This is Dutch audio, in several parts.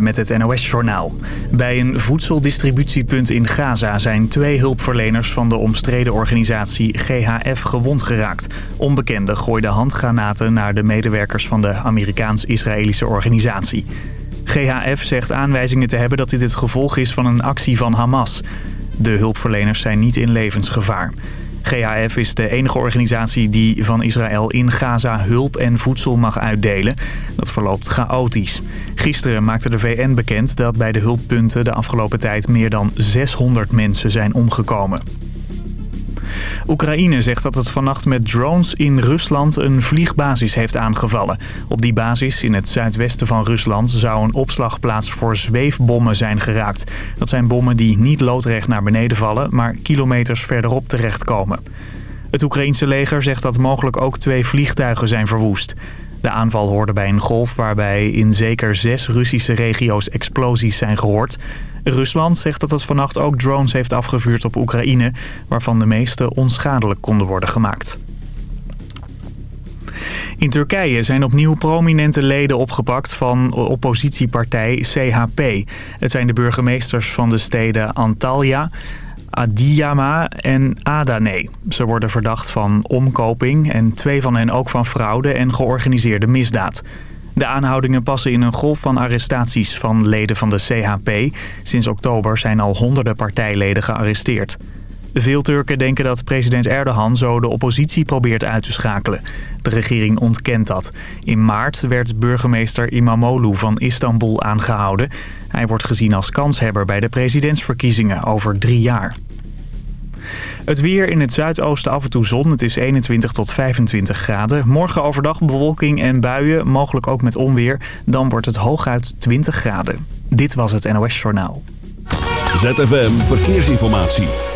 Met het NOS-journaal. Bij een voedseldistributiepunt in Gaza zijn twee hulpverleners van de omstreden organisatie GHF gewond geraakt. Onbekenden gooiden handgranaten naar de medewerkers van de Amerikaans-Israëlische organisatie. GHF zegt aanwijzingen te hebben dat dit het gevolg is van een actie van Hamas. De hulpverleners zijn niet in levensgevaar. GHF is de enige organisatie die van Israël in Gaza hulp en voedsel mag uitdelen. Dat verloopt chaotisch. Gisteren maakte de VN bekend dat bij de hulppunten de afgelopen tijd meer dan 600 mensen zijn omgekomen. Oekraïne zegt dat het vannacht met drones in Rusland een vliegbasis heeft aangevallen. Op die basis in het zuidwesten van Rusland zou een opslagplaats voor zweefbommen zijn geraakt. Dat zijn bommen die niet loodrecht naar beneden vallen, maar kilometers verderop terechtkomen. Het Oekraïense leger zegt dat mogelijk ook twee vliegtuigen zijn verwoest. De aanval hoorde bij een golf waarbij in zeker zes Russische regio's explosies zijn gehoord. Rusland zegt dat het vannacht ook drones heeft afgevuurd op Oekraïne... waarvan de meeste onschadelijk konden worden gemaakt. In Turkije zijn opnieuw prominente leden opgepakt van oppositiepartij CHP. Het zijn de burgemeesters van de steden Antalya, Adiyama en Adane. Ze worden verdacht van omkoping en twee van hen ook van fraude en georganiseerde misdaad. De aanhoudingen passen in een golf van arrestaties van leden van de CHP. Sinds oktober zijn al honderden partijleden gearresteerd. Veel Turken denken dat president Erdogan zo de oppositie probeert uit te schakelen. De regering ontkent dat. In maart werd burgemeester Imamoglu van Istanbul aangehouden. Hij wordt gezien als kanshebber bij de presidentsverkiezingen over drie jaar. Het weer in het zuidoosten af en toe zon. Het is 21 tot 25 graden. Morgen overdag bewolking en buien, mogelijk ook met onweer. Dan wordt het hooguit 20 graden. Dit was het NOS Journaal. ZFM Verkeersinformatie.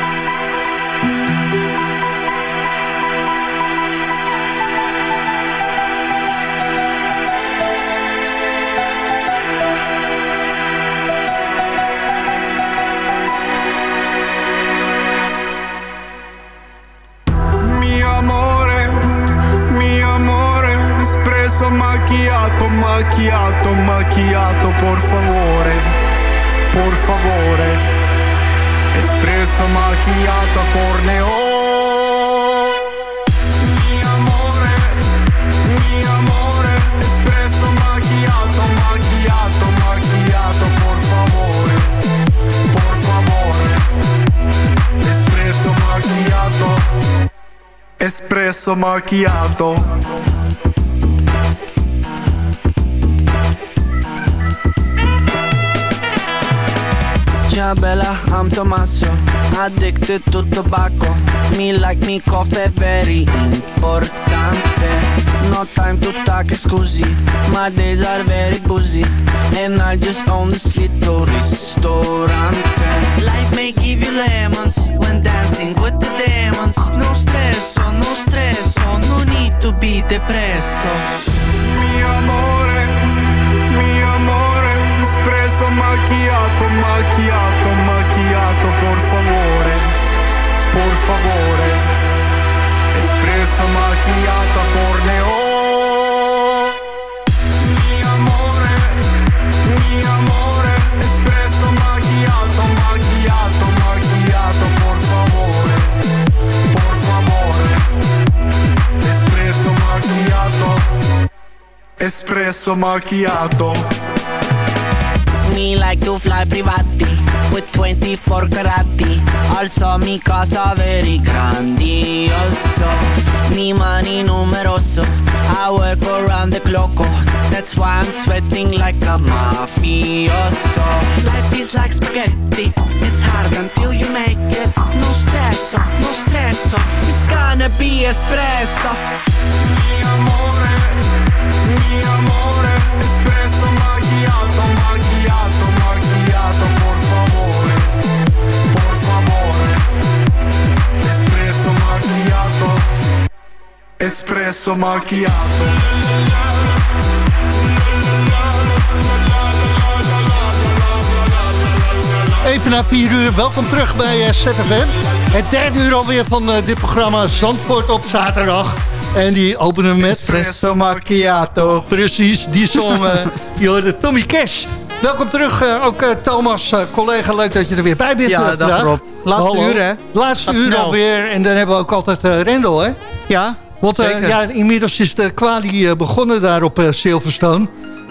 Espresso macchiato, macchiato, macchiato, por favore, por favore. Espresso macchiato a corneo. Mi amore, mi amore, espresso macchiato, macchiato, macchiato, por favore, por favore. Espresso macchiato, espresso macchiato. Ciao I'm Tommaso Addicted to tobacco. Me like me coffee very importante. No time to talk, scusi My days are very busy And I just own this little ristorante Espresso macchiato. Me like to fly privati With 24 carati Also mi casa very grandioso Mi mani numeroso I work around the clock. That's why I'm sweating like a mafioso. Life is like spaghetti It's hard until you make it. No stresso, no stresso It's gonna be espresso. Mi amore, Mi amore espresso macchiato, macchiato, macchiato, por favore, por favore. Espresso macchiato, espresso macchiato. Even na 4 uur, welkom terug bij eh, ZFM. Het derde uur alweer van eh, dit programma Zandvoort op zaterdag. En die openen we met... Espresso macchiato. Precies, die song, uh, Tommy Cash. Welkom terug, uh, ook uh, Thomas, uh, collega. Leuk dat je er weer bij bent. Ja, dag Rob. Laatste Hallo. uur, hè? Laatste uur alweer. En dan hebben we ook altijd Rendel, hè? Ja, Want ja, inmiddels is de kwalie begonnen daar op Silverstone.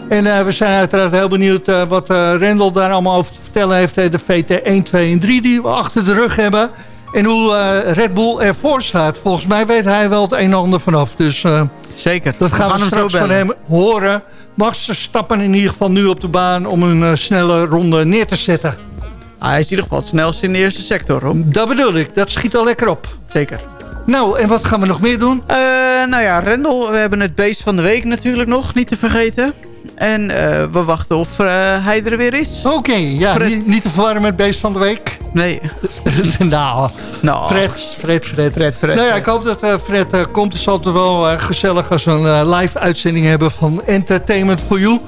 En we zijn uiteraard heel benieuwd wat Rendel daar allemaal over te vertellen heeft. De VT 1, 2 en 3 die we achter de rug hebben. En hoe uh, Red Bull ervoor staat. Volgens mij weet hij wel het een en ander vanaf. Dus uh, zeker. dat gaan we, hem straks van hem horen. Max stappen in ieder geval nu op de baan om een uh, snelle ronde neer te zetten. Hij is in ieder geval het snelste in de eerste sector, Rob. Dat bedoel ik. Dat schiet al lekker op. Zeker. Nou, en wat gaan we nog meer doen? Uh, nou ja, Rendel, we hebben het beest van de week natuurlijk nog, niet te vergeten. En uh, we wachten of uh, hij er weer is. Oké, okay, ja, niet, niet te verwarren met beest van de week. Nee. nou, nou, Fred, Fred, Fred. Fred, Fred nou ja, ik hoop dat uh, Fred komt. Het is altijd wel gezellig als we een live uitzending hebben van Entertainment for You.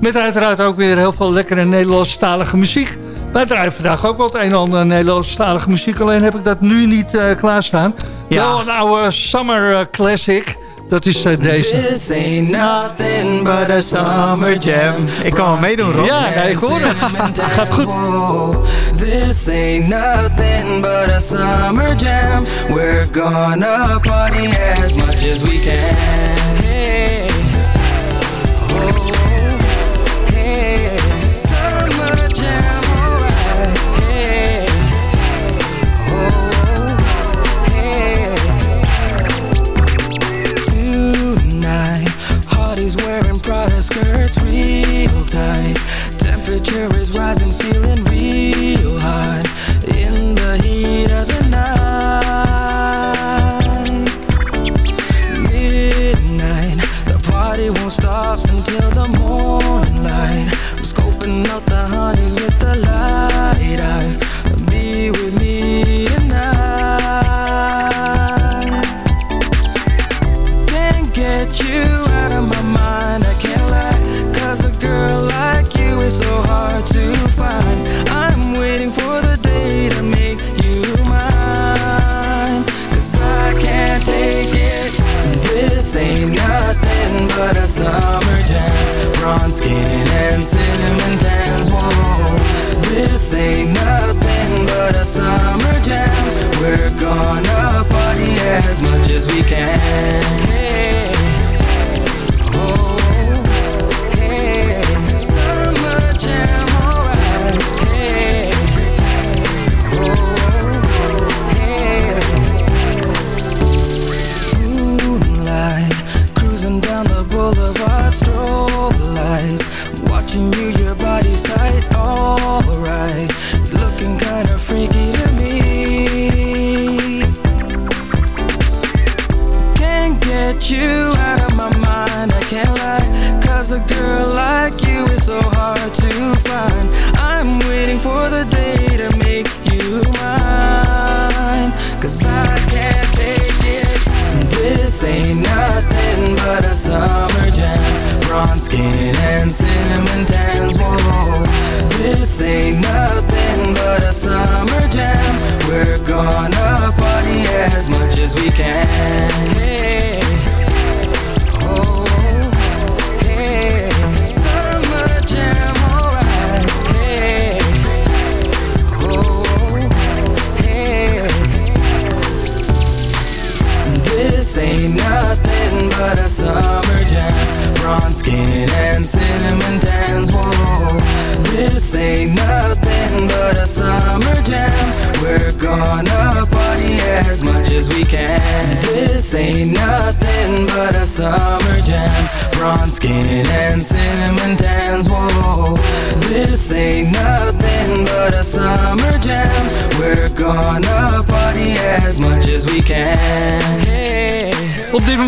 Met uiteraard ook weer heel veel lekkere Nederlandstalige muziek. Wij draaien vandaag ook wel het een en ander Nederlandstalige muziek. Alleen heb ik dat nu niet klaarstaan. Ja. Wel een oude summer classic. Dat is uh, deze. This ain't nothing but a summer jam. Ik kan wel meedoen, Rob. Ja, ja ik hoor het. Gaat goed. This ain't nothing but a summer jam. We're gonna party as much as we can. Tight. Temperature is rising, feeling real hot in the heat of the night. Midnight, the party won't stop until the morning light. I'm scoping out the honeys with the light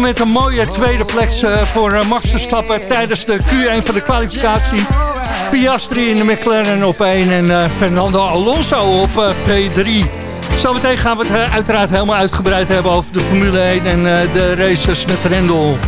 Moment een mooie tweede plek uh, voor uh, Max Verstappen tijdens de Q1 van de kwalificatie. Piastri in de McLaren op 1 en uh, Fernando Alonso op P3. Zometeen gaan we het eh, uiteraard helemaal uitgebreid hebben over de Formule 1 en eh, de races met Rendel.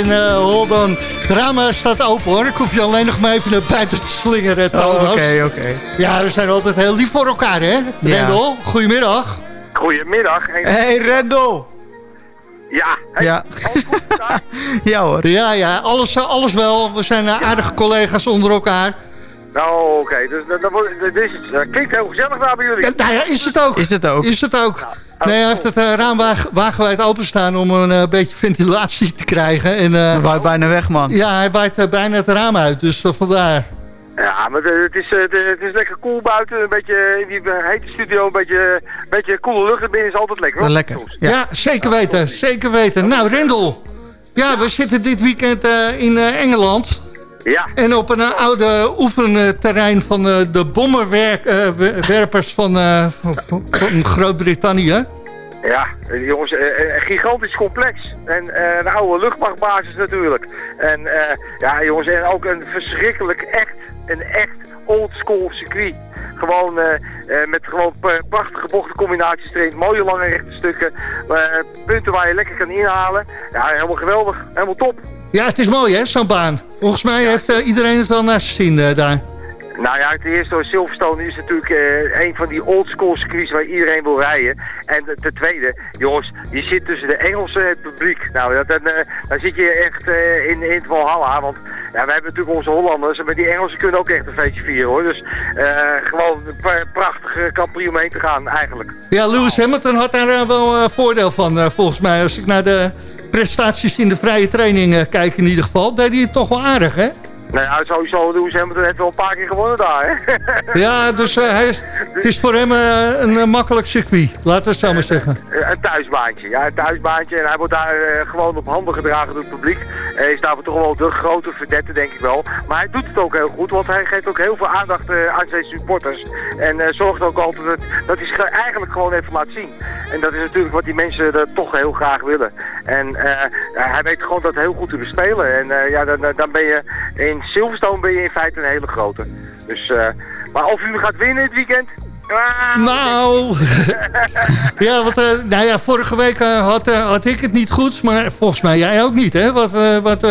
En eh Hold On. De ramen staat open hoor. Ik hoef je alleen nog maar even naar buiten te slingeren. Thomas. oké. Ja, we zijn altijd heel lief voor elkaar hè. Rendel, goedemiddag. Goedemiddag. En- Hey Rendel! Ja, hey, Ja. goed daar? Ja hoor. Ja, ja, alles, eh, alles wel. We zijn eh, aardige collega's onder elkaar. Nou, oké. Dus dat, dat, wordt- dit is, dat klinkt heel gezellig daar bij jullie. Ja, nou ja, is het ook. Is het ook? Is het ook. Nee, hij heeft het eh, raam waag- wagenwijd openstaan om een eh, beetje ventilatie te krijgen. En, eh, wou je bijna weg man. ja, hij waait bijna het raam uit, dus vandaar. Ja, maar de- het is, de- het is lekker koel buiten. Een beetje in die hete studio, een beetje, beetje koele lucht. Er binnen is altijd lekker. hoor. Lekker. Ja, zeker weten, zeker weten. Nou, Rendel. Ja, we zitten dit weekend eh, in Engeland. Ja, En op een eh, oude oefenterrein van eh, de bommenwerpers van, eh, van, van Groot-Brittannië. Ja, eh, jongens, eh, een gigantisch complex. En eh, een oude luchtmachtbasis natuurlijk. En eh, ja, jongens, en ook een verschrikkelijk echt, een echt oldschool circuit. Gewoon eh, eh, met gewoon prachtige bochtencombinaties erin, mooie lange rechte stukken, eh, punten waar je lekker kan inhalen. Ja, helemaal geweldig, helemaal top. Ja, het is mooi hè, zo'n baan. Volgens mij heeft eh, iedereen het wel naast zich zien eh, daar. Nou ja, het eerste Silverstone is natuurlijk eh, een van die oldschool circuits waar iedereen wil rijden. En ten tweede, jongens, je zit tussen de Engelsen en het publiek. Nou, dat, dan, dan zit je echt in, in het Valhalla. Want ja, wij hebben natuurlijk onze Hollanders, maar die Engelsen kunnen ook echt een feestje vieren hoor. Dus gewoon een pra- prachtige kampioen om heen te gaan eigenlijk. Ja, Lewis Hamilton had daar wel voordeel van, volgens mij. Als ik naar de prestaties in de vrije training eh, kijk in ieder geval, deed hij het toch wel aardig, hè? Nou ja, sowieso doen ze Hamilton heeft wel een paar keer gewonnen daar, hè? Ja, dus eh, hij, het is voor hem eh, een eh, makkelijk circuit, laten we het zo maar zeggen. Een thuisbaantje, ja, een thuisbaantje. En hij wordt daar gewoon op handen gedragen door het publiek. Hij is daarvoor toch wel de grote verdette, denk ik wel. Maar hij doet het ook heel goed, want hij geeft ook heel veel aandacht aan zijn supporters. En zorgt ook altijd dat, dat hij zich eigenlijk gewoon even laat zien. En dat is natuurlijk wat die mensen er toch heel graag willen. En hij weet gewoon dat heel goed te bespelen. En ja, dan, dan ben je in Silverstone ben je in feite een hele grote. Dus, eh, maar of u gaat winnen dit weekend? Ah, Nou, ja, want, eh, nou ja, vorige week eh, had, had ik het niet goed, maar volgens mij jij ook niet, hè? Wat, wat,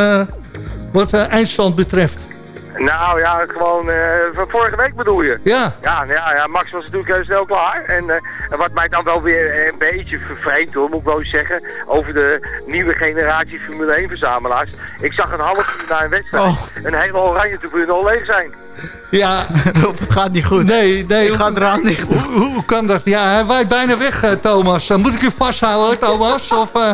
wat eindstand betreft. Nou ja, gewoon eh, van vorige week bedoel je? Ja, Ja, nou ja, ja, Max was natuurlijk heel snel klaar. En, eh, en wat mij dan wel weer een beetje vervreemd hoor, moet ik wel eens zeggen, over de nieuwe generatie Formule 1 verzamelaars. Ik zag een half uur na een wedstrijd Oh. een hele oranje tribune al leeg zijn. ja, Rob, het gaat niet goed. nee, nee. Ik ga dicht doen. Hoe, hoe kan dat? Ja, hij waait bijna weg, eh, Thomas. Dan moet ik u vasthouden, Thomas? Of, eh,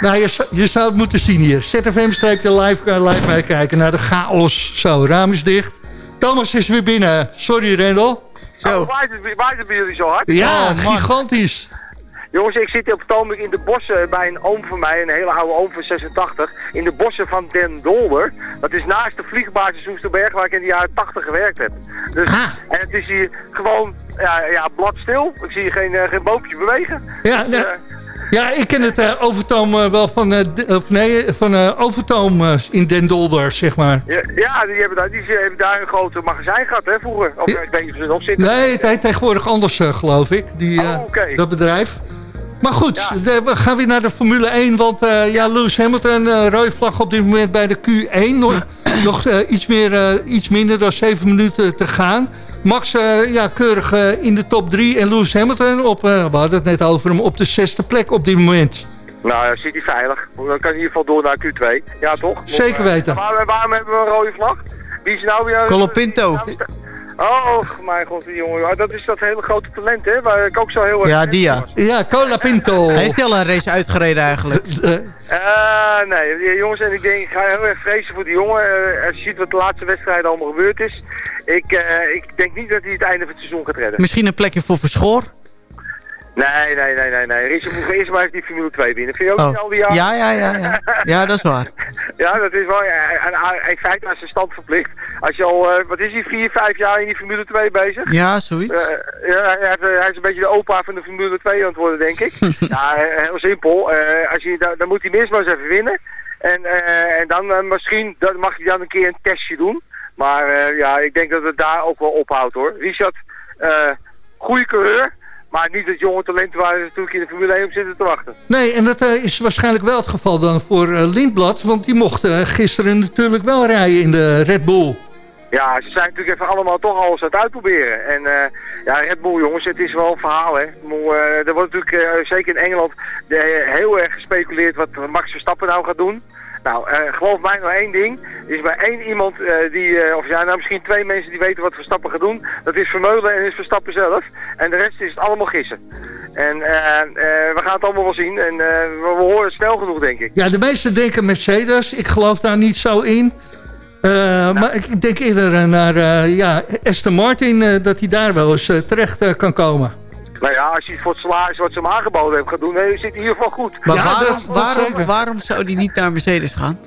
nou, je, zou- je zou het moeten zien hier. ZFM-live uh, live meekijken naar de chaos. Zo, raam is dicht. Thomas is weer binnen. Sorry, Rendel. Zo. Nou, waait, het, waait het bij jullie zo hard? Ja, Oh, gigantisch. Jongens, ik zit op het ogenblik in de bossen bij een oom van mij, een hele oude oom van 86, in de bossen van Den Dolder. Dat is naast de vliegbasis Oesterberg waar ik in de jaren 80 gewerkt heb. Dus, Ah. En het is hier gewoon ja, ja, bladstil. Ik zie hier geen, eh, geen boompje bewegen. Ja, Dus, eh, ja ik ken het eh, Overtoom eh, wel van, eh, of nee, van Overtoom in Den Dolder, zeg maar. ja, ja, die hebben daar, die hebben daar een groot magazijn gehad, hè, vroeger. Of Ja. ik weet niet of ze er nog zitten. Nee, het heet tegenwoordig anders, geloof ik, die, Oh, dat bedrijf. Maar goed, Ja. de- we gaan weer naar de Formule 1. Want eh, ja, Lewis Hamilton, eh rode vlag op dit moment bij de Q1. Nog, nog iets, meer, iets minder dan 7 minuten te gaan. Max eh, ja, keurig eh, in de top 3. En Lewis Hamilton, op, eh, we hadden het net over hem, op de zesde plek op dit moment. Nou, ja, zit hij veilig. Dan kan hij in ieder geval door naar Q2. Ja, toch? Zeker weten. Waarom, waarom hebben we een rode vlag? Wie is nou weer... Colapinto. Oh, mijn god, die jongen. Ja, Dat is dat hele grote talent, hè? Waar ik ook zo heel erg... Ja, die ja. van was. Ja, Cola Pinto. Heeft hij al een race uitgereden eigenlijk? Eh, Eh, nee, die jongens, en ik denk, ik ga heel erg vrezen voor die jongen. Als je ziet wat de laatste wedstrijden allemaal gebeurd is. Ik, eh, ik denk niet dat hij het einde van het seizoen gaat redden. Misschien een plekje voor Verschoor? Nee, nee, nee, nee, nee. Richard moet eerst maar even die Formule 2 winnen. Vind je ook Oh. niet al die jaren? Ja, ja, ja, ja. Ja, dat is waar. Ja, dat is wel, ja, en, in feite aan zijn stand verplicht. Als je al, eh, wat is hij, vier, vijf jaar in die Formule 2 bezig? Ja, zoiets. Eh, ja, hij, eh, hij is een beetje de opa van de Formule 2 aan het worden, denk ik. ja, heel simpel. Als je, dan, dan moet hij minstens maar eens even winnen. En, en dan misschien dat mag hij dan een keer een testje doen. Maar ja, ik denk dat het daar ook wel ophoudt hoor. Richard, goede coureur. Maar niet het jonge talent waar ze natuurlijk in de Formule 1 op zitten te wachten. Nee, en dat eh, is waarschijnlijk wel het geval dan voor eh, Lindblad. Want die mocht eh, gisteren natuurlijk wel rijden in de Red Bull. Ja, ze zijn natuurlijk even allemaal toch alles aan het uitproberen. En ja, Red Bull jongens, het is wel een verhaal hè. Er wordt natuurlijk, zeker in Engeland, heel erg gespeculeerd wat Max Verstappen nou gaat doen. Nou, eh, geloof mij nou één ding. Er is maar één iemand eh, die, eh, of ja, nou misschien twee mensen die weten wat Verstappen gaat doen. Dat is Vermeulen en is Verstappen zelf. En de rest is het allemaal gissen. En we gaan het allemaal wel zien. En we, we horen het snel genoeg, denk ik. Ja, de meesten denken Mercedes. Ik geloof daar niet zo in. Eh, Maar ik denk eerder naar ja, Aston Martin, dat hij daar wel eens terecht kan komen. Nou ja, als je voor het salaris wat ze hem aangeboden hebben gaat doen, dan zit hij in ieder geval goed. Maar Ja, waarom, waarom, waarom zou die niet naar Mercedes gaan?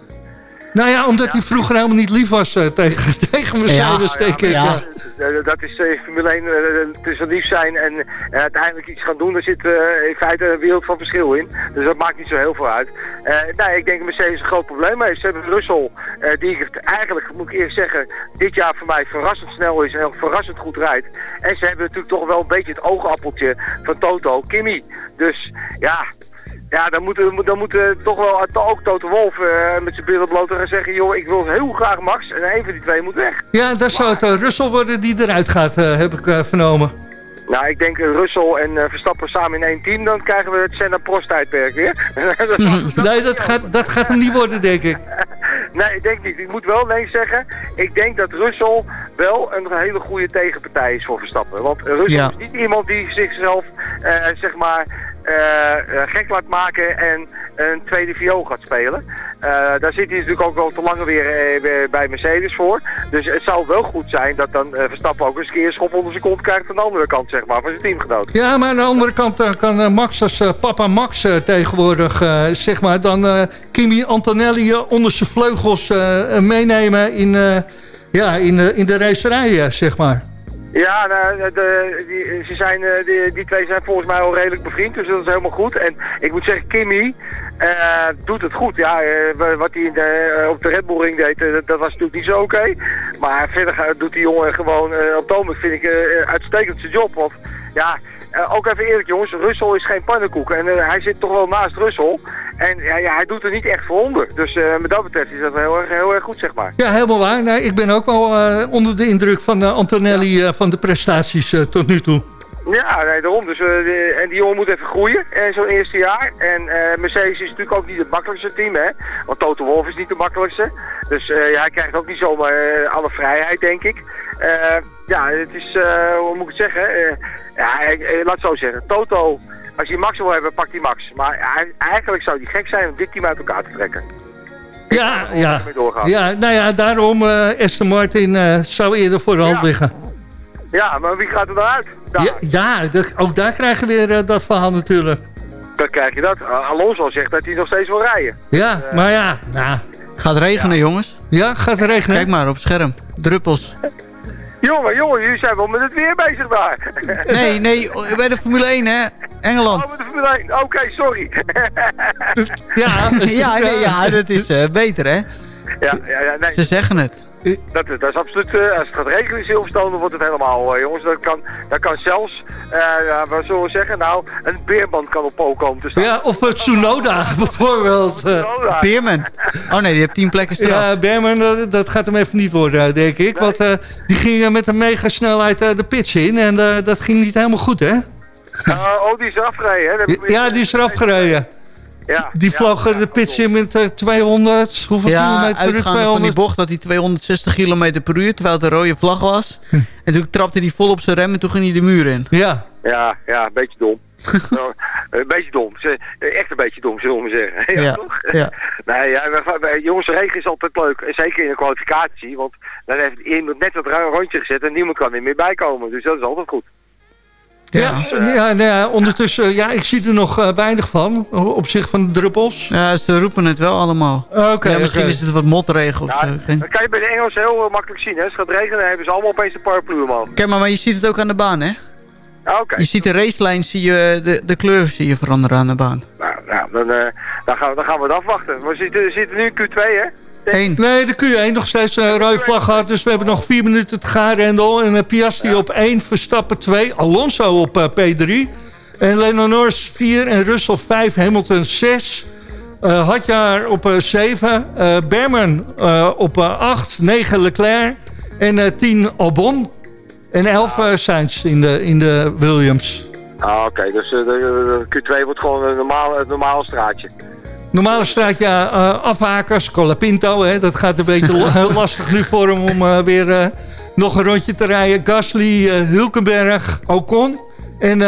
Nou ja, omdat hij vroeger helemaal niet lief was eh, tegen, tegen Mercedes, Ja, denk ik. ja. Ja. dat is eh, Formule 1 eh, tussen lief zijn en eh, uiteindelijk iets gaan doen. Er zit eh, in feite een wereld van verschil in. Dus dat maakt niet zo heel veel uit. Eh, nee, ik denk dat Mercedes een groot probleem heeft. Ze hebben Russell, eh, die het eigenlijk, moet ik eerlijk zeggen, dit jaar voor mij verrassend snel is en ook verrassend goed rijdt. En ze hebben natuurlijk toch wel een beetje het oogappeltje van Toto, Kimi. Dus ja, ja, dan moet, dan moet eh, toch wel eh, ook Toto Wolf eh, met zijn billen bloot gaan zeggen... joh, ik wil heel graag Max en een van die twee moet weg. Ja, dat zou het uh, Russell worden die eruit gaat, uh, heb ik vernomen. Nou, ik denk Russell en Verstappen samen in één team, dan krijgen we het Senna Prost tijdperk weer. nee, dat gaat, dat gaat hem niet worden, denk ik. nee, ik denk niet. Ik moet wel nee zeggen, ik denk dat Russell wel een hele goede tegenpartij is voor Verstappen. Want Russell ja. is niet iemand die zichzelf, zeg maar, gek laat maken en een tweede viool gaat spelen. Uh, daar zit hij natuurlijk ook wel te lang weer, bij Mercedes voor. Dus het zou wel goed zijn dat dan Verstappen ook eens een keer een schop onder zijn kont krijgt aan de andere kant zeg maar, van zijn teamgenoot. Ja, maar aan de andere kant kan Max als papa Max tegenwoordig zeg maar dan Kimi Antonelli onder zijn vleugels meenemen in, ja, in, in de racerij zeg maar. Ja, nou, die, ze zijn, die, die twee zijn volgens mij al redelijk bevriend, dus dat is helemaal goed. En ik moet zeggen, Kimmy uh, doet het goed. Ja, uh, wat hij op de Red Bull Ring deed, dat was natuurlijk niet zo oké. Maar verder doet die jongen gewoon, op het vind ik uitstekend zijn job. Want ja, ook even eerlijk jongens, Russell is geen pannenkoek. En hij zit toch wel naast Russell. En ja, ja, hij doet er niet echt voor onder. Dus uh, met dat betreft is dat heel erg, heel erg goed, zeg maar. Ja, helemaal waar. Nou, ik ben ook wel onder de indruk van Antonelli ja. van de prestaties tot nu toe. Ja, nee, daarom. Dus, de, en die jongen moet even groeien, in zo'n eerste jaar. En Mercedes is natuurlijk ook niet het makkelijkste team, hè. Want Toto Wolff is niet de makkelijkste. Dus ja, hij krijgt ook niet zomaar alle vrijheid, denk ik. ja, het is, hoe moet ik het zeggen? ja, laat het zo zeggen. Toto als je Max wil hebben, pakt hij Max. Maar eigenlijk zou hij gek zijn om dit team uit elkaar te trekken. Ja, ja. ja, nou ja, daarom Aston Martin zou eerder voor de hand ja. liggen. Ja, maar wie gaat er dan uit? Daar. Ja, ja dat, ook daar krijgen we weer uh, dat verhaal natuurlijk. Dan krijg je dat. Alonso zegt dat hij nog steeds wil rijden. Ja, maar ja. Nou. Gaat regenen, ja. jongens. Ja, gaat regenen. Kijk maar op het scherm. Druppels. Jongen, jongen, jullie zijn wel met het weer bezig daar. Nee, nee, bij de Formule 1, hè? Engeland. Oh, met de Formule 1. Oké, okay, sorry. ja, ja, nee, ja, dat is uh, beter, hè? Ja, ja, ja, nee. Ze zeggen het. Dat, dat is absoluut, uh, als het gaat regenen in Silverstone, dan wordt het helemaal, uh, jongens. Dat kan, dat kan zelfs, uh, wat zullen we zeggen, nou, een beerband kan op pol komen te staan. Ja, of het Tsunoda bijvoorbeeld. Tsunoda. Beerman. Oh nee, die heeft tien plekken straf. Ja, Beerman, dat, dat gaat hem even niet worden, denk ik. Nee. Want die ging met een mega snelheid de pitch in en dat ging niet helemaal goed, hè? oh, die is eraf gereden, hè? Ja, die is eraf gereden. Ja, die vloog ja, de pitch in met uh, 200, hoeveel ja, kilometer per uur? 200? van die bocht dat hij 260 km per uur, terwijl het een rode vlag was. Hm. En toen trapte hij vol op zijn rem en toen ging hij de muur in. Ja, ja, ja een beetje dom. nou, een beetje dom. Echt een beetje dom, zullen we maar zeggen. ja, ja, toch? Ja. nee, ja, jongens, regen is altijd leuk. Zeker in de kwalificatie. Want dan heeft iemand net dat rondje gezet en niemand kan er meer bij komen. Dus dat is altijd goed. Ja, dus, uh, ja, nou ja, ondertussen, ja, ik zie er nog uh, weinig van, op zich van de druppels. Ja, ze roepen het wel allemaal. Oké. Okay, ja, misschien okay. is het wat motregen of ja, zo. Geen... Dat kan je bij de Engelsen heel uh, makkelijk zien, hè. Als het gaat regenen, dan hebben ze allemaal opeens een paraplu, man. Kijk maar, maar je ziet het ook aan de baan, hè? Ah, okay. Je ziet de racelijn, zie je, de, de kleur zie je veranderen aan de baan. Nou, nou dan, dan, gaan we, dan gaan we het afwachten. Maar we zitten, zitten nu in Q2, hè? Eén. Nee, de Q1 nog steeds een uh, rode vlag gehad. Dus we hebben nog vier minuten te gaan, Rendel. En uh, Piastri ja. op 1, Verstappen 2, Alonso op uh, P3. En Lennon Norris 4 en Russell 5, Hamilton 6. Uh, Hadjar op 7. Uh, Berman uh, op 8, 9 Leclerc en 10 Albon. En 11 uh, Sainz in de, in de Williams. Ah, oké. Okay. Dus de, de, Q2 wordt gewoon een normale, een normale straatje. Normale straatje, ja, uh, afhakers, Colapinto. Hè, dat gaat een beetje lastig nu voor hem om uh, weer uh, nog een rondje te rijden. Gasly, Hulkenberg, Ocon en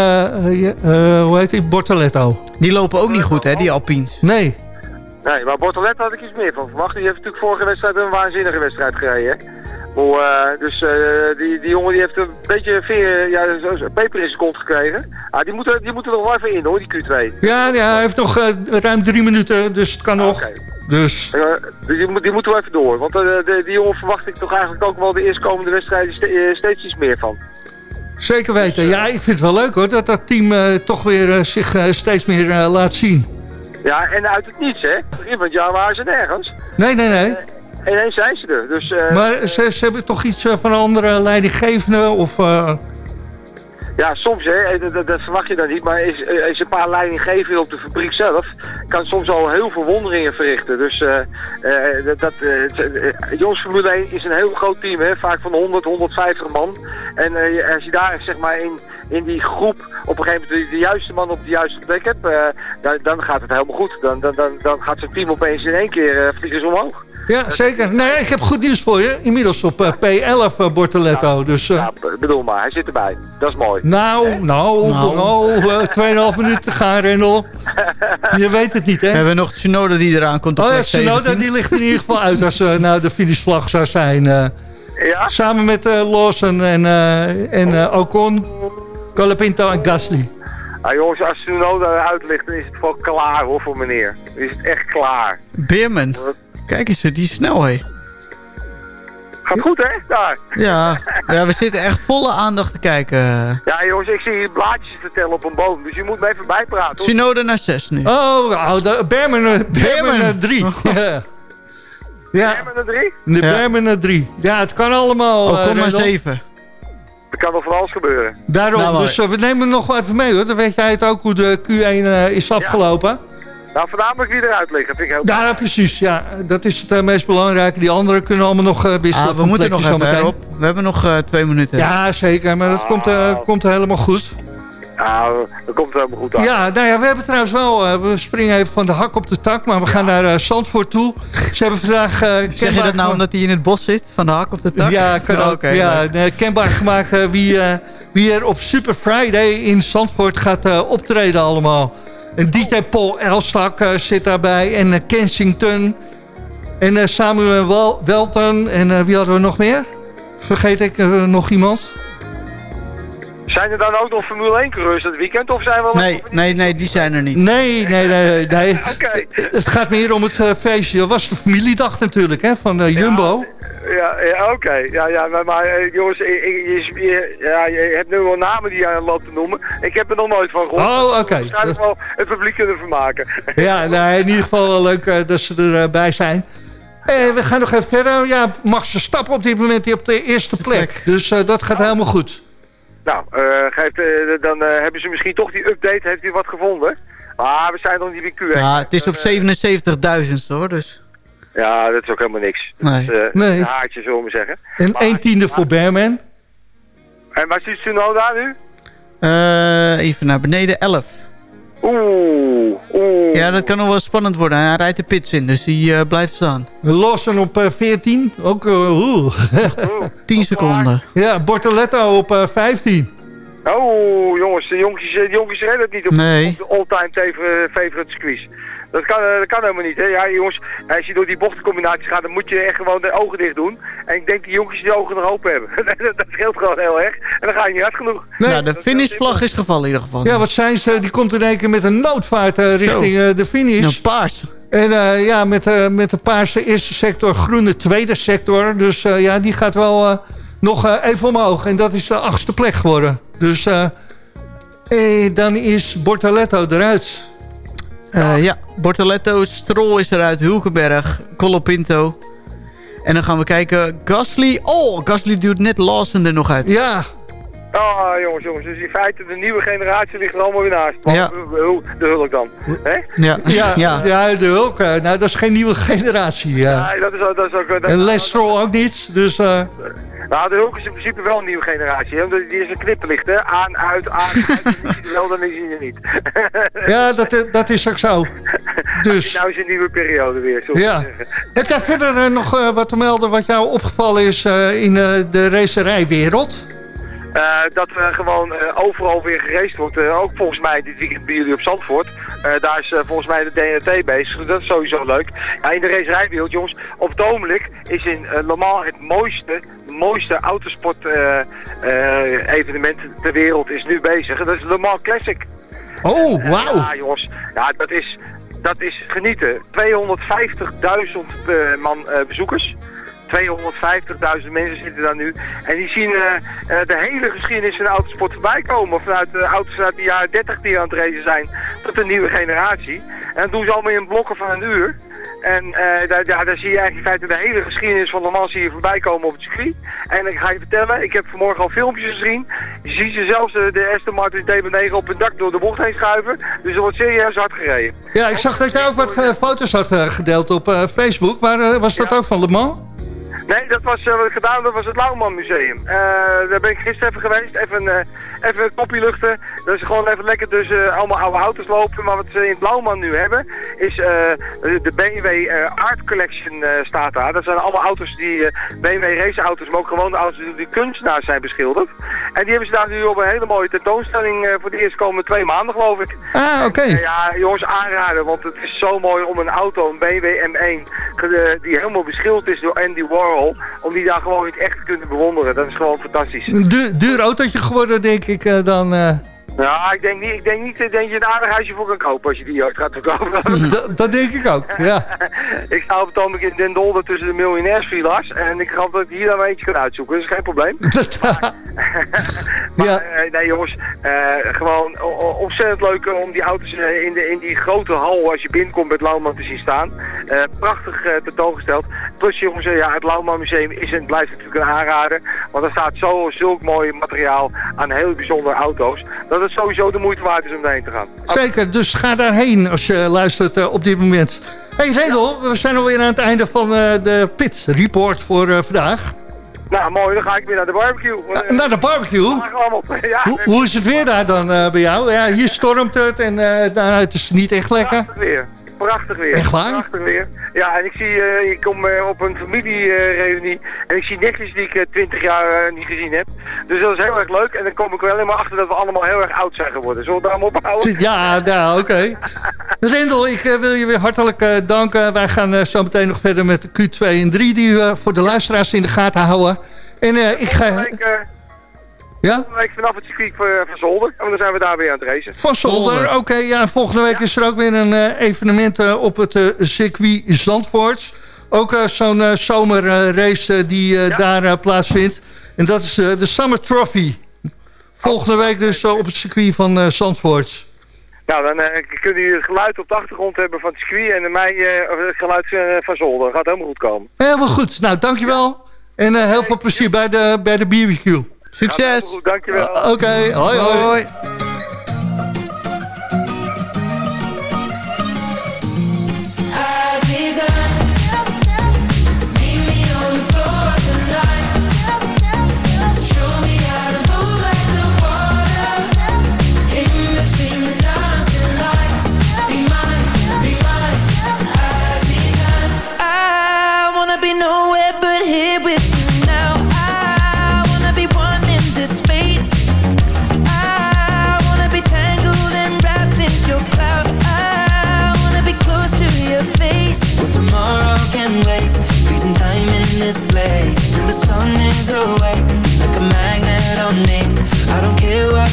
hoe heet die? Bortoletto. Die lopen ook niet goed, hè, die Alpines. Nee. Nee, maar Bortoletto had ik iets meer van verwacht. Die heeft natuurlijk vorige wedstrijd een waanzinnige wedstrijd gereden. Oh, uh, dus uh, die, die jongen die heeft een beetje veer, ja, peper in zijn kont gekregen. Ah, die, moeten, die moeten er nog wel even in hoor, die Q2. Ja, ja hij heeft nog uh, ruim drie minuten, dus het kan nog. Okay. Dus Eh, die, die moeten we even door. Want eh, de, die jongen verwacht ik toch eigenlijk ook wel de eerstkomende wedstrijden ste- eh, steeds iets meer van. zeker weten. Ja, ik vind het wel leuk hoor, dat dat team eh, toch weer eh, zich eh, steeds meer eh, laat zien. Ja, en uit het niets, hè. Begin van het jaar waren ze nergens. Nee, nee, nee. En ineens zijn ze er. Dus eh, Maar ze, ze hebben toch iets eh, van een andere leidinggevende of... eh, ja, soms, hè, dat, dat- dat verwacht je dan niet. Maar is, is een paar leidinggevenden op de fabriek zelf... kan soms al heel veel wonderingen verrichten. Dus eh, dat, jongens Formule 1 is een heel groot team, hè. Vaak van 100, 150 man. En als je daar, zeg maar, in, in die groep... op een gegeven moment de, de juiste man op de juiste plek hebt... dan, dan gaat het helemaal goed. Dan, dan, dan, dan gaat zo'n team opeens in één keer vliegen omhoog. Ja, zeker. Nee, ik heb goed nieuws voor je. Inmiddels op eh, P11 eh, Bortoletto. Dus, eh, Ja, bedoel maar, hij zit erbij. Dat is mooi. nou, nou, Nou. nou, eh, 2,5 minuten te gaan, Rendel. Je weet het niet, We hè? hebben nog Tsunoda die eraan komt op Oh ja, Tsunoda 17. die ligt in ieder geval uit als uh, nou de finishvlag zou zijn. eh. Ja? samen met eh, Lawson en, eh, en eh, Ocon, Colapinto en Gasly. Ah, jongens, als Tsunoda eruit ligt, dan is het gewoon klaar hoor voor meneer. Dan is het echt klaar. Beerman. Kijk eens, die is snel hé. Gaat goed hè? Daar. Ja. ja, we zitten echt volle aandacht te kijken. Ja jongens, ik zie hier blaadjes te tellen op een boom. Dus je moet me even bijpraten hoor. Tsunoda naar 6 nu. Oh, oh Berman Berman. 3. ja. we er drie? de Ja. Berman 3. Ja, het kan allemaal. Oh, eh, kom maar Rendel. 7. Er kan nog van alles gebeuren. Daarom, Nou, dus eh, we nemen hem nog wel even mee hoor. Dan weet jij het ook hoe de Q1 eh, is afgelopen. Nou, voornamelijk wie eruit liggen. Vind ik heel Ja, precies. Ja, dat is het eh, meest belangrijke. Die anderen kunnen allemaal nog eh, wisselen Ah, we moeten nog even erop. We hebben nog eh, twee minuten. Ja, zeker. Maar dat komt, eh, komt helemaal goed. Nou, dat komt helemaal goed. Ja, nou ja, we hebben trouwens wel... eh, we springen even van de hak op de tak, maar we gaan naar eh, Zandvoort toe. Ze hebben vandaag... eh, Zeg je dat nou omdat hij in het bos zit? Van de hak op de tak? Ja, kan ook. Oké, ja, kenbaar gemaakt wie, eh, wie er op Super Friday in Zandvoort gaat eh, optreden allemaal. En DJ Paul Elstak eh, zit daarbij en eh, Kensington. En eh, Samuel Wel Welton. En wie hadden we nog meer? Vergeet ik nog iemand? Zijn er dan ook nog Formule 1 coureurs dat weekend? Of zijn we. Nee, nee, nee, die zijn er niet. Nee, nee, nee. nee. Oké. Het gaat meer om het eh, feestje. Het was de familiedag natuurlijk, hè, van eh, Jumbo. Ja, ja oké. Ja, ja, maar, maar eh, jongens, ik- je, je- ja, je hebt nu wel namen die je loopt te noemen. Ik heb er nog nooit van gehoord. Oh, oké. Waarschijnlijk wel het publiek kunnen vermaken. Ja, nou, in ieder geval wel leuk dat ze erbij zijn. Eh, we gaan nog even verder. Ja, Max Verstappen op dit moment op de eerste plek. Dus eh, dat gaat helemaal goed. Nou, eh, geeft, eh, dan eh, hebben ze misschien toch die update. Heeft hij wat gevonden? Maar we zijn nog niet in Q1. Ja, het is op Eh, 77.000 hoor, dus... Ja, dat is ook helemaal niks. Dat Nee. is eh, Nee. een haartje, zullen we zeggen. En Maar- 1 tiende voor Berman. En waar zit Tsunoda nu? Even naar beneden, 11. Oeh, oeh. Ja, dat kan nog wel spannend worden. Hij rijdt de pits in, dus die eh, blijft staan. Lawson op eh, 14. Ook, eh, oeh. Oeh. 10 seconden. ja, Bortoletto op eh, 15. Oh, jongens, de jonkies, de jonkies redden het niet op, Nee. op de all-time favorite squeeze. Dat kan, eh, dat kan helemaal niet, hè. Ja, jongens, als je door die bochtencombinaties gaat, dan moet je echt gewoon de ogen dicht doen. En ik denk die jonkies die ogen nog open hebben. dat, dat scheelt gewoon heel erg. En dan ga je niet hard genoeg. Nee. Nou, de finishvlag is gevallen in ieder geval. Ja, wat zijn ze? Die komt in één keer met een noodvaart eh, richting eh, de finish. Nou, paars. En eh, ja, met, eh, met de paarse eerste sector, groene tweede sector. Dus eh, ja, die gaat wel eh, nog eh, even omhoog. En dat is de achtste plek geworden. Dus eh, eh, dan is Bortoletto eruit. Eh, ja, Bortoletto, Stroll is eruit, Hulkenberg, Colopinto. En dan gaan we kijken, Gasly. Oh, Gasly duwt net Lawson er nog uit. Ja, Ah, jongens, jongens. Dus in feite, de nieuwe generatie ligt er allemaal weer naast. Ja. De hulk dan. Hè? Ja, ja, ja. ja. de Hulk. eh, nou, dat is geen nieuwe generatie. Ja. Nee, dat is, ook- dat is ook... Dat, En Les Stroll ook niet. Dus eh, Nou, de hulk is in principe wel een nieuwe generatie. Hè? omdat Die is een knipperlicht, hè. Aan, uit, aan, uit. Wel, dan is hij er niet. ja, dat, dat is ook zo. Dus, Nou is een nieuwe periode weer, ja. zeggen. Heb jij verder eh, nog eh, wat te melden wat jou opgevallen is eh, in eh, de racerijwereld? Eh, dat er gewoon eh, overal weer geraced wordt. Eh, ook volgens mij dit weekend bij jullie op Zandvoort. Daar is volgens mij de DNT bezig. Dat is sowieso leuk. Ja, in de racerijwereld, jongens. Op het ogenblik is in Le Mans het mooiste, mooiste autosport evenement ter wereld is nu bezig. Dat is Le Mans Classic. Oh, wauw. Ja, jongens. Ja, dat is dat is genieten. 250.000 eh, man bezoekers. 250.000 mensen zitten daar nu. En die zien eh, eh, de hele geschiedenis van de autosport voorbij komen. Vanuit de auto's uit de jaren 30 die aan het racen zijn tot de nieuwe generatie. En dat doen ze allemaal in blokken van een uur. En eh, daar, ja, daar zie je eigenlijk in feite de hele geschiedenis van de Mans hier voorbij komen op het circuit. En ik ga je vertellen, ik heb vanmorgen al filmpjes gezien. Je ziet ze zelfs de, de Aston Martin DB9 op het dak door de bocht heen schuiven. Dus er wordt serieus hard gereden. Ja, ik zag dat jij ook wat eh, foto's had eh, gedeeld op eh, Facebook. Maar eh, was dat Ja. ook van Le Mans? Nee, dat was eh, wat ik gedaan dat was het Lauwman Museum. Eh, daar ben ik gisteren even geweest, even, eh, even een kopje luchten. Dat is gewoon even lekker eh, allemaal oude auto's lopen. Maar wat ze in het Lauwman nu hebben, is de BMW Art Collection staat daar. Dat zijn allemaal auto's die, BMW raceauto's, maar ook gewoon de auto's die, die kunstenaars zijn beschilderd. En die hebben ze daar nu op een hele mooie tentoonstelling voor de eerste komende twee maanden geloof ik. Ah, oké. Ja, jongens, aanraden, want het is zo mooi om een auto, een BMW M1, ge- eh, die helemaal beschilderd is door Andy Warhol, om die daar gewoon in echt te kunnen bewonderen. Dat is gewoon fantastisch. Een duur, autootje geworden, denk ik eh, dan. Ja, ik denk niet, ik denk niet dat je een aardig huisje voor kan kopen als je die gaat verkopen. dat, dat denk ik ook, ja. ik sta op het ogenblik in Den Dolder tussen de miljonairsvilla's en ik hoop dat ik hier dan eentje kan uitzoeken. Dat is geen probleem. Maar Ja. eh, nee jongens, eh, gewoon ontzettend leuk om die auto's eh, in, de, in die grote hal als je binnenkomt met Lauwman te zien staan. Prachtig eh, tentoongesteld. Plus jongens, ja, het Lauwman Museum is en blijft natuurlijk een aanrader. Want er staat zo, zulk mooi materiaal aan heel bijzondere auto's. Dat het sowieso de moeite waard is om daarheen te gaan. Zeker, dus ga daarheen als je luistert eh, op dit moment. hey, Redel, we zijn alweer aan het einde van eh, de Pit Report voor eh, vandaag. Nou mooi, dan ga ik weer naar de barbecue. Naar de barbecue? Ja, Hoe, hoe is het weer daar dan uh, bij jou? Ja, hier stormt het en uh, het is niet echt lekker. Prachtig weer. Prachtig weer. Echt waar? Prachtig weer. Ja, en ik zie, uh, ik kom uh, op een familiereunie en ik zie nichtjes die ik twintig jaar niet gezien heb. Dus dat is heel erg leuk. En dan kom ik wel helemaal achter dat we allemaal heel erg oud zijn geworden. Zullen we daarom ophouden? Ja, nou, oké. Okay. Rendel, ik wil je weer hartelijk danken. Wij gaan zo meteen nog verder met de Q2 en 3 die we voor de luisteraars in de gaten houden. En ik ga... Ja? week vanaf het circuit van, van Zolder. En dan zijn we daar weer aan het racen. Van Zolder, oké. Okay, ja, volgende week ja. is er ook weer een uh, evenement uh, op het uh, circuit Zandvoort. Ook zo'n zomerrace die ja. daar plaatsvindt. En dat is de Summer Trophy. Volgende week dus op het circuit van Zandvoort. Nou, dan kunnen jullie het geluid op de achtergrond hebben van het circuit... en mij het geluid van Zolder. Dat gaat helemaal goed komen. Helemaal goed. Nou, dankjewel. En uh, heel veel plezier bij de, bij de barbecue. Succes. Goed, dankjewel. Uh, Oké, okay. hoi, hoi hoi.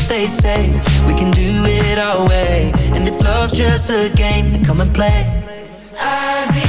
They say we can do it our way. And if love's just a game then come and play. Like a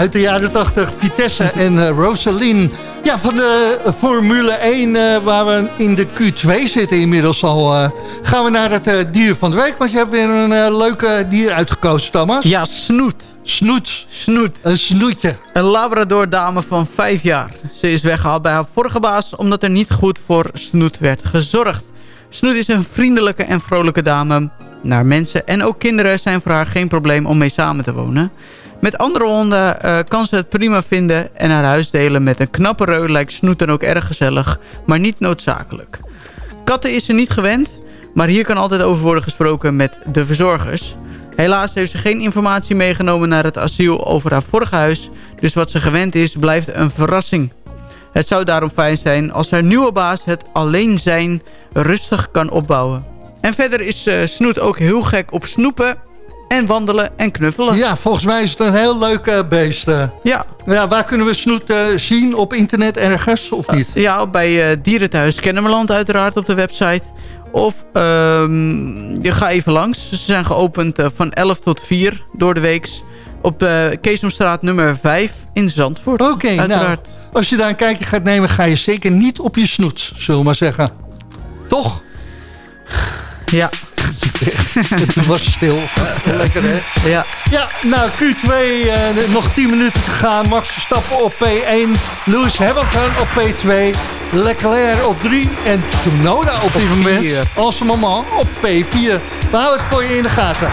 uit de jaren 80, Vitesse en uh, Rosaline. Ja, van de Formule 1, uh, waar we in de Q2 zitten inmiddels al... Uh, gaan we naar het dier van de week. Want je hebt weer een leuke dier uitgekozen, Thomas. Ja, Snoet. Snoet. Snoet. Een snoetje. Een Labrador dame van 5 jaar. Ze is weggehaald bij haar vorige baas omdat er niet goed voor Snoet werd gezorgd. Snoet is een vriendelijke en vrolijke dame. Naar mensen en ook kinderen zijn voor haar geen probleem om mee samen te wonen. Met andere honden uh, kan ze het prima vinden en haar huis delen met een knappe reu lijkt Snoet dan ook erg gezellig, maar niet noodzakelijk. Katten is ze niet gewend, maar hier kan altijd over worden gesproken met de verzorgers. Helaas heeft ze geen informatie meegenomen naar het asiel over haar vorige huis, dus wat ze gewend is blijft een verrassing. Het zou daarom fijn zijn als haar nieuwe baas het alleen zijn rustig kan opbouwen. En verder is uh, Snoet ook heel gek op snoepen en wandelen en knuffelen. Ja, volgens mij is het een heel leuk uh, beest. Uh. Ja. ja. Waar kunnen we Snoet uh, zien? Op internet ergens of niet? ja, bij Dierenthuis Kennemerland uiteraard op de website. Of um, je gaat even langs. Ze zijn geopend van 11 tot 4 door de weeks. Op de Keesomstraat nummer 5 in Zandvoort. Oké, okay, nou, als je daar een kijkje gaat nemen... ga je zeker niet op je snoet, zullen we maar zeggen. Toch? Ja. Het was stil. Lekker, hè? Ja. Ja, nou, Q2, uh, nog 10 minuten te gaan. Max Verstappen op P1. Lewis Hamilton op P2. Leclerc op 3. En Tsunoda op dit moment. Als moment op P4. We houden het voor je in de gaten.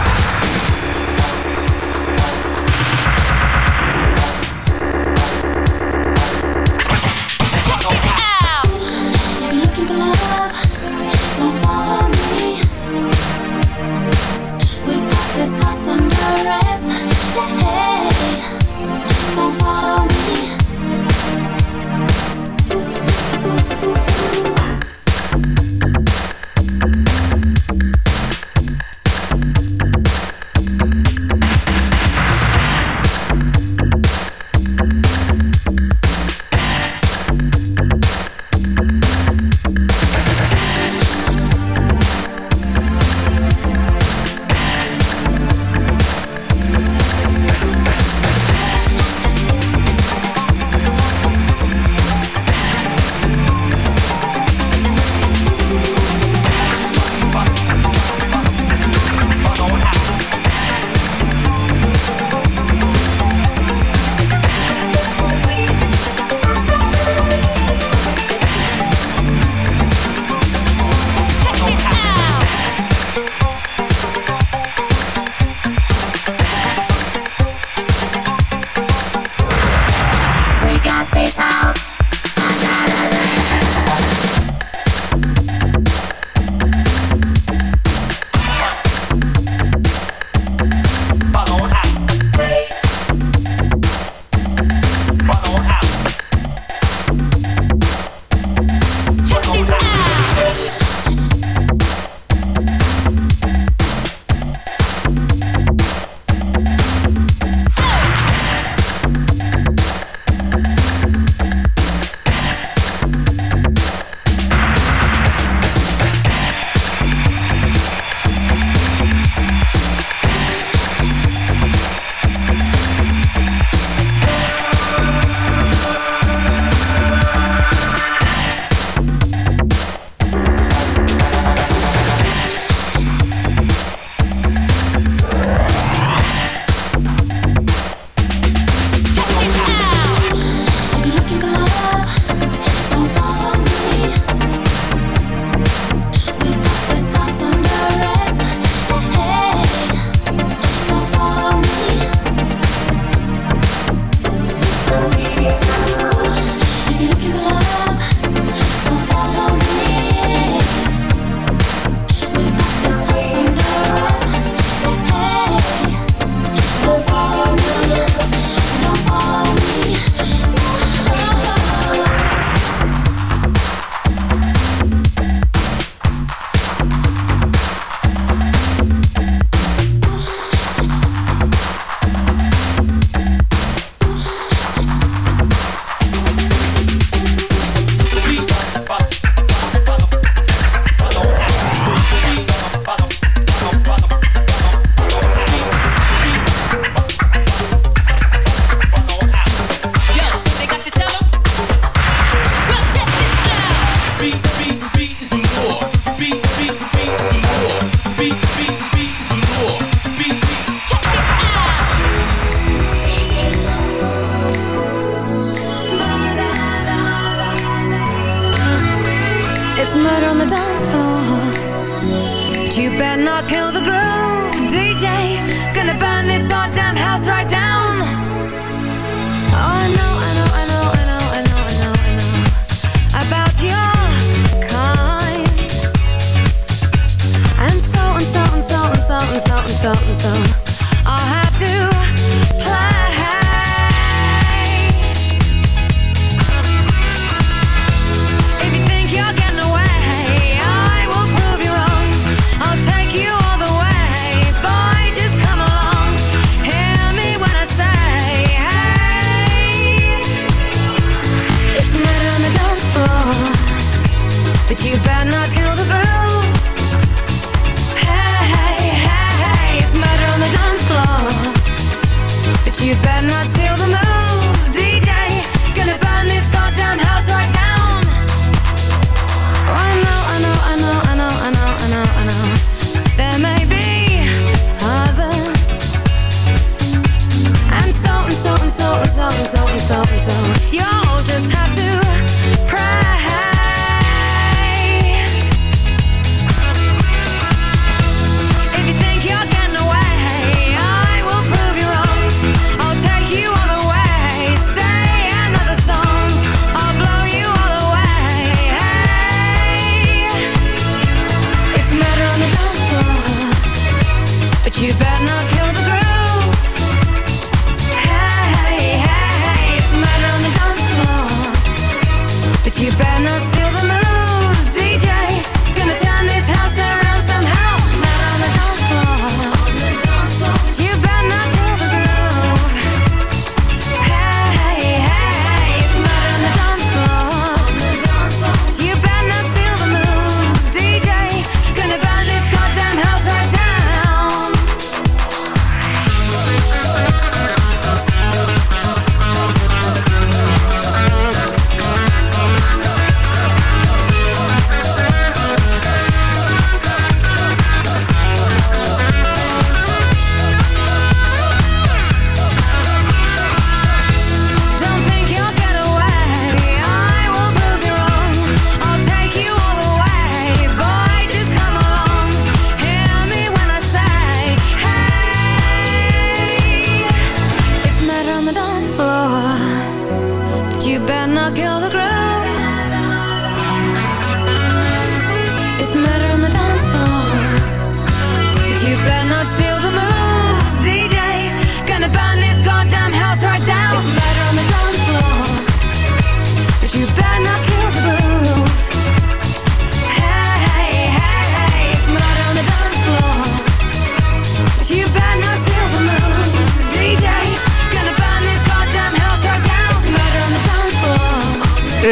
piano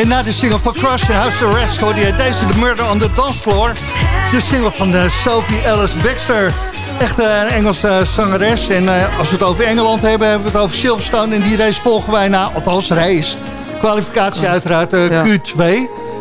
En na de single van Crush en House Arrest hoorde je deze The Murder on the Dance Floor. De single van de Sophie Alice Baxter. Echt eh, een Engelse zangeres. En eh, als we het over Engeland hebben, hebben we het over Silverstone. En die race volgen wij na, althans race. Kwalificatie uiteraard eh, Ja. Q2.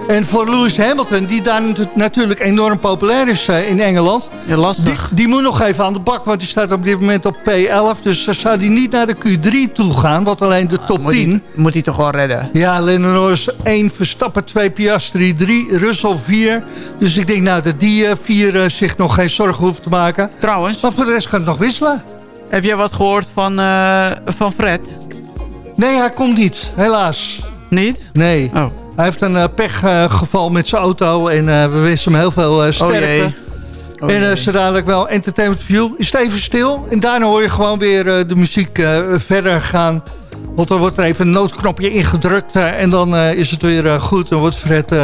En voor Lewis Hamilton, die daar natu- natuurlijk enorm populair is eh, in Engeland. Ja, Die, lastig. die moet nog even aan de bak, want die staat op dit moment op P11. Dus dan zou die niet naar de Q3 toe gaan, wat alleen de top moet 10. Hij, moet hij toch wel redden? Ja, Lennon Norris 1, Verstappen 2, Piastri 3, Russell 4. Dus ik denk nou dat die eh, vier eh, zich nog geen zorgen hoeven te maken. Trouwens, Maar voor de rest kan het nog wisselen. heb jij wat gehoord van, eh, van Fred? Nee, hij komt niet, helaas. Niet? Nee, Oh, hij heeft een eh, pechgeval met zijn auto en eh, we wensen hem heel veel eh, oh sterkte. jee. Oh, en zo dadelijk wel Entertainment View. Is het even stil. En daarna hoor je gewoon weer de muziek verder gaan. Want dan wordt er even een noodknopje ingedrukt. en dan is het weer goed. Dan wordt Fred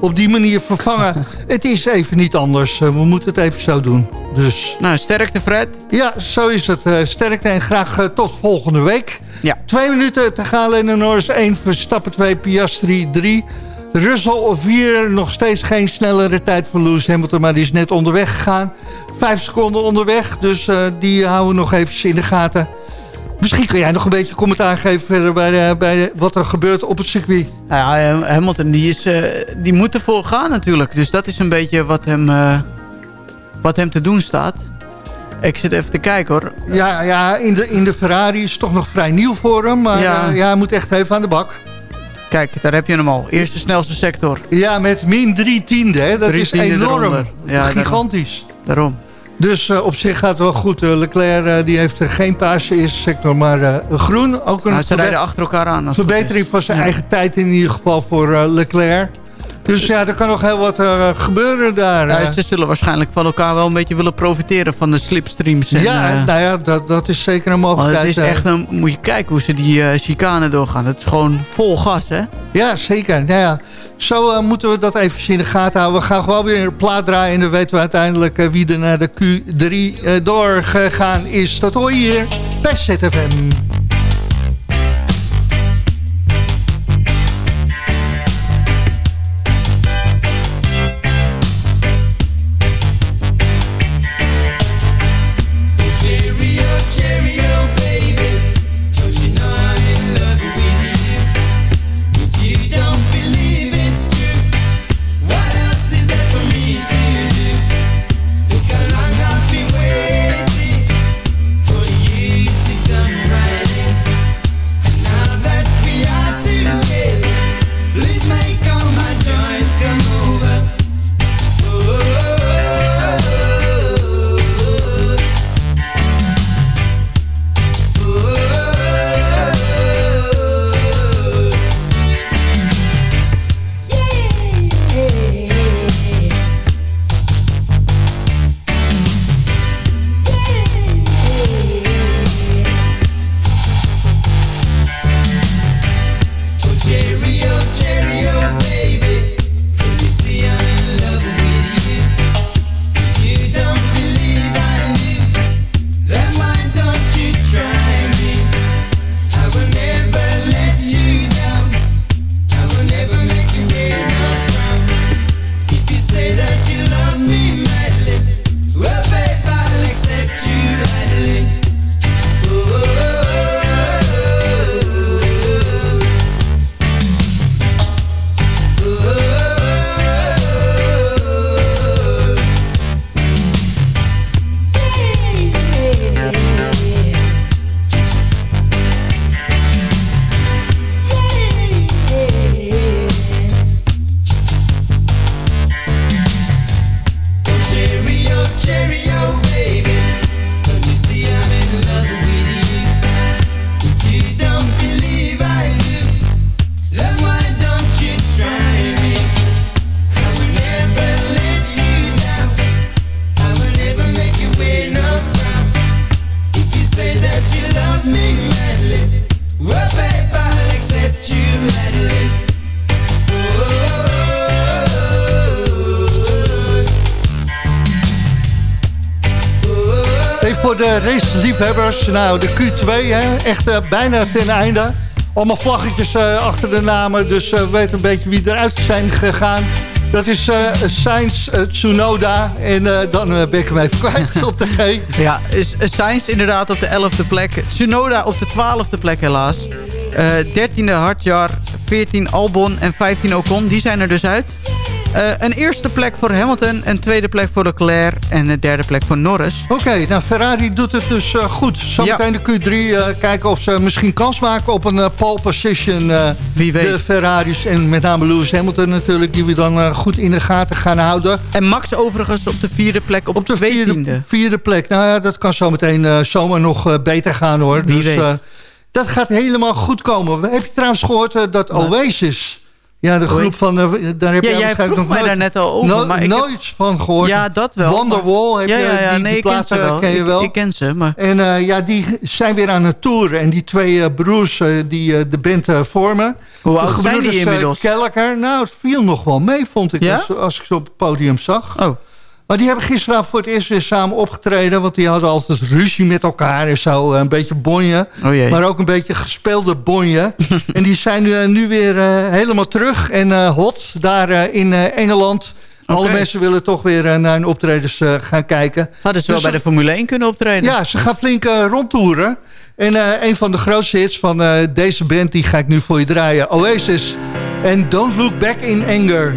op die manier vervangen. het is even niet anders. We moeten het even zo doen. Dus Nou, sterkte Fred. ja, zo is het. sterkte en graag tot volgende week. Ja. Twee minuten te gaan. Lennon Norris 1, Verstappen 2, Piastri 3. Russell 4, nog steeds geen snellere tijd voor Lewis Hamilton, maar die is net onderweg gegaan. Vijf seconden onderweg, dus eh, die houden we nog even in de gaten. Misschien kun jij nog een beetje commentaar geven verder bij, bij wat er gebeurt op het circuit. Nou ja, Hamilton die, is, eh, die moet ervoor gaan natuurlijk. Dus dat is een beetje wat hem, eh, wat hem te doen staat. Ik zit even te kijken hoor. Ja, ja in, de, in de Ferrari is het toch nog vrij nieuw voor hem, maar Ja. ja. ja, hij moet echt even aan de bak. Kijk, daar heb je hem al. Eerste snelste sector. Ja, met min drie tiende, hè? dat Drie is enorm. Ja. Gigantisch. Daarom. Dus eh, op zich gaat het wel goed. Eh, Leclerc eh, die heeft eh, geen paarse eerste sector, maar eh, groen. Ook een Nou, ze rijden achter elkaar aan. verbetering van zijn Ja. eigen tijd in ieder geval voor eh, Leclerc. Dus ja, er kan nog heel wat eh, gebeuren daar. Ja, eh. ze zullen waarschijnlijk van elkaar wel een beetje willen profiteren van de slipstreams. En, ja, eh, nou ja, dat, dat is zeker een want het mogelijkheid. is echt een, moet je kijken hoe ze die eh, chicane doorgaan. Het is gewoon vol gas, hè? Ja, zeker. Nou ja, zo moeten we dat even in de gaten houden. We gaan gewoon weer een plaat draaien en dan weten we uiteindelijk wie er naar de Q3 eh, doorgegaan is. Dat hoor je hier bij ZFM. Nou, de Q2, hè, echt eh, bijna ten einde. Allemaal vlaggetjes eh, achter de namen, dus eh, we weten een beetje wie eruit zijn gegaan. Dat is eh Sainz, Tsunoda en eh, dan ben ik hem even kwijt op de G. Ja, is Sainz inderdaad op de 11e plek. Tsunoda op de 12e plek helaas. Eh 13e Hartjar, 14 Albon en 15 Ocon. Die zijn er dus uit. Eh, een eerste plek voor Hamilton, een tweede plek voor Leclerc en een derde plek voor Norris. Oké, nou Ferrari doet het dus eh, goed. Zometeen de Q3 eh, kijken of ze misschien kans maken op een pole position. Wie weet. De Ferraris en met name Lewis Hamilton natuurlijk, die we dan goed in de gaten gaan houden. En Max overigens op de vierde plek op, Op de de vierde, vierde plek. Nou ja, dat kan zometeen zomaar nog beter gaan hoor. Wie dus weet. dat gaat helemaal goed komen. Heb je trouwens gehoord eh, dat Oasis... Ja, de groep van... eh, daar heb Ja, jij vroeg nog mij nooit, daar net al over, no- maar ik heb- nooit van gehoord. Ja, dat wel. Wonderwall, heb ja, je ja, ja, die, nee, die ik ken je wel? Ik, ken ze, maar... En eh, ja, die zijn weer aan het toeren. En die twee eh, broers die de band vormen. Hoe oud zijn die inmiddels? Kelleker. Nou, het viel nog wel mee, vond ik. Als, als ik ze op het podium zag. Oh, Maar die hebben gisteravond voor het eerst weer samen opgetreden. Want die hadden altijd ruzie met elkaar en zo. eh, Een beetje bonje. oh. Maar ook een beetje gespeelde bonje. en die zijn nu, nu weer eh, helemaal terug. En eh, hot daar eh, in eh, Engeland. Alle mensen willen toch weer eh, naar hun optredens eh, gaan kijken. Hadden ze wel Dus- bij de Formule 1 kunnen optreden? Ja, ze gaan flink eh, rondtoeren. En eh, een van de grootste hits van eh, deze band... die ga ik nu voor je draaien. Oasis. En Don't Look Back in Anger.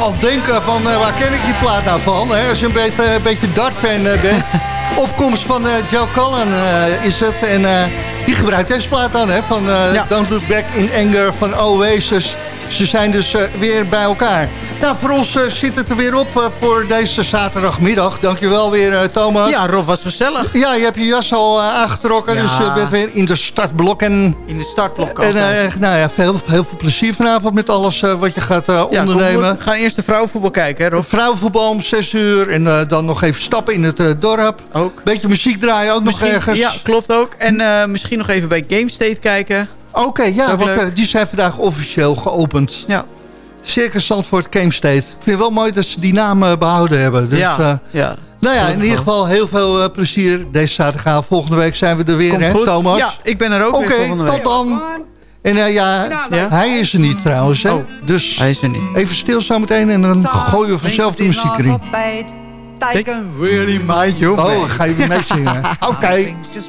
Al denken van eh, waar ken ik die plaat nou van? Hè? Als je een beetje, een beetje Dart-fan eh, bent. Opkomst van eh, Joe Cullen eh, is het. En eh, die gebruikt deze plaat dan, hè? Van eh, Ja. Don't Look Back in Anger van Oasis. Ze zijn dus eh, weer bij elkaar. Nou, voor ons eh, zit het er weer op eh, voor deze zaterdagmiddag. Dankjewel weer, Thomas. Ja, Rob was gezellig. Ja, je hebt je jas al aangetrokken, Ja. dus je bent weer in de startblokken. In de startblok. En nou ja, veel, heel veel plezier vanavond met alles wat je gaat Ja, ondernemen. we gaan eerst de vrouwenvoetbal kijken, hè, Rob. Vrouwenvoetbal om 6 uur en dan nog even stappen in het dorp. Ook. Beetje muziek draaien ook nog ergens. Ja, klopt ook. En misschien nog even bij GameState kijken. Oké, ja, want eh, die zijn vandaag officieel geopend. Ja. Circus Zandvoort Game State. Ik vind het wel mooi dat ze die naam eh, behouden hebben. Dus, ja, eh, ja. nou ja, in ieder geval heel veel plezier deze zaterdagavond. Volgende week zijn we er weer, Komt hè, goed. Thomas? Ja, ik ben er ook Oké, weer volgende week. tot dan. En eh, ja, Ja? hij is er niet trouwens, hè? Oh. Dus Hij is er niet. even stil zometeen en dan gooien we vanzelf de muziek erin. They can really Mind you. Oh, ga je weer meezingen. Oké. Things